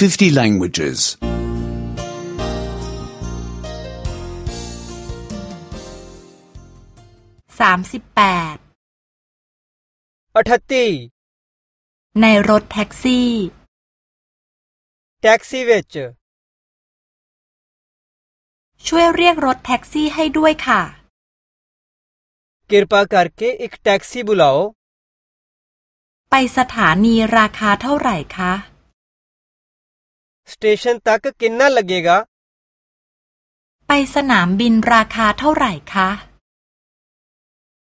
50 languages. สามสิบแปด 38 ในรถแท็กซี่ ਟੈਕਸੀ ਵਿੱਚ ช่วยเรียกรถแท็กซี่ให้ด้วยค่ะ ਕਿਰਪਾ ਕਰਕੇ ਇੱਕ ਟੈਕਸੀ ਬੁਲਾਓ ไปสถานีราคาเท่าไหร่คะ สถานีตัก किन्ना लगेगा ไปสนามบินราคาเท่าไหร่คะ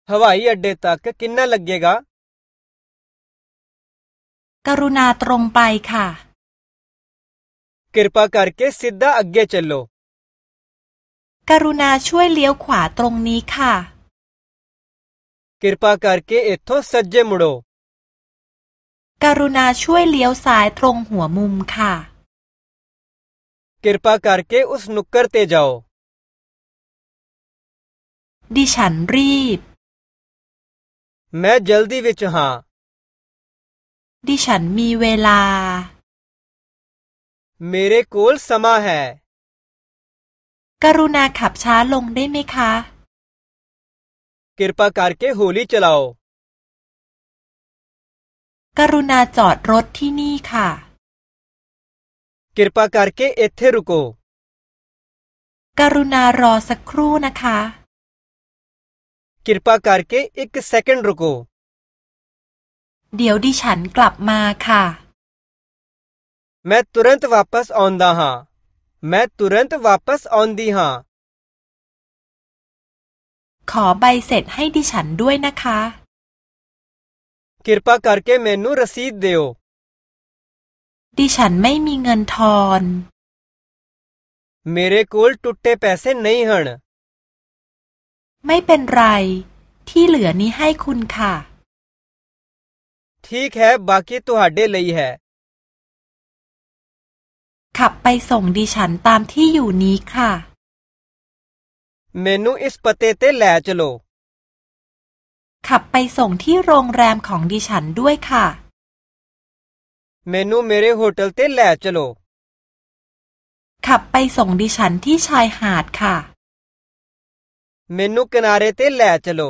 ฮาวาย अड्डे तक किन्ना लगेगा กรุณาตรงไปค่ะ कृपा करके सीधा आगे चलो กรุณาช่วยเลี้ยวขวาตรงนี้ค่ะ कृपा करके इत्थों सज्जे मुड़ो กรุณาช่วยเลี้ยวซ้ายตรงหัวมุมค่ะ कृपा करके उस नुक्कर ते जाओ ดิฉันรีบ मैं जल्दी विच हाँ ดิฉันมีเวลา मेरे कोल समा है กรุณาขับช้าลงได้ไหมคะ कृपा करके होली चलाओ กรุณาจอดรถที่นี่ค่ะ कृपा करके इथे रुको। करुणा रो सक्रू न खा कृपा करके एक सेकंड रुको। डियो दिशन क्लब मा खा मैं तुरंत वापस आंदा हाँ। मैं तुरंत वापस आंदी हाँ। ขอใบเสร็จให้ดิฉันด้วยนะคะ ดิฉันไม่มีเงินทอนเมเรคโ कोल टुट्टे पैसे नहीं हन ไม่เป็นไร ที่เหลือนี้ให้คุณค่ะ ठीक है बाकी तुम्हारे लिए है ขับไปส่งดิฉันตามที่อยู่นี้ค่ะ मेनू เปเตเต้แลจโลขับไปส่งที่โรงแรมของดิฉันด้วยค่ะ ਮੈਨੂੰ ਮੇਰੇ ਹੋਟਲ ਤੇ ਲੈ ਚਲੋ ขับไปส่งดิฉันที่ชายหาดค่ะ ਮੈਨੂੰ ਕਿਨਾਰੇ ਤੇ ਲੈ ਚਲੋ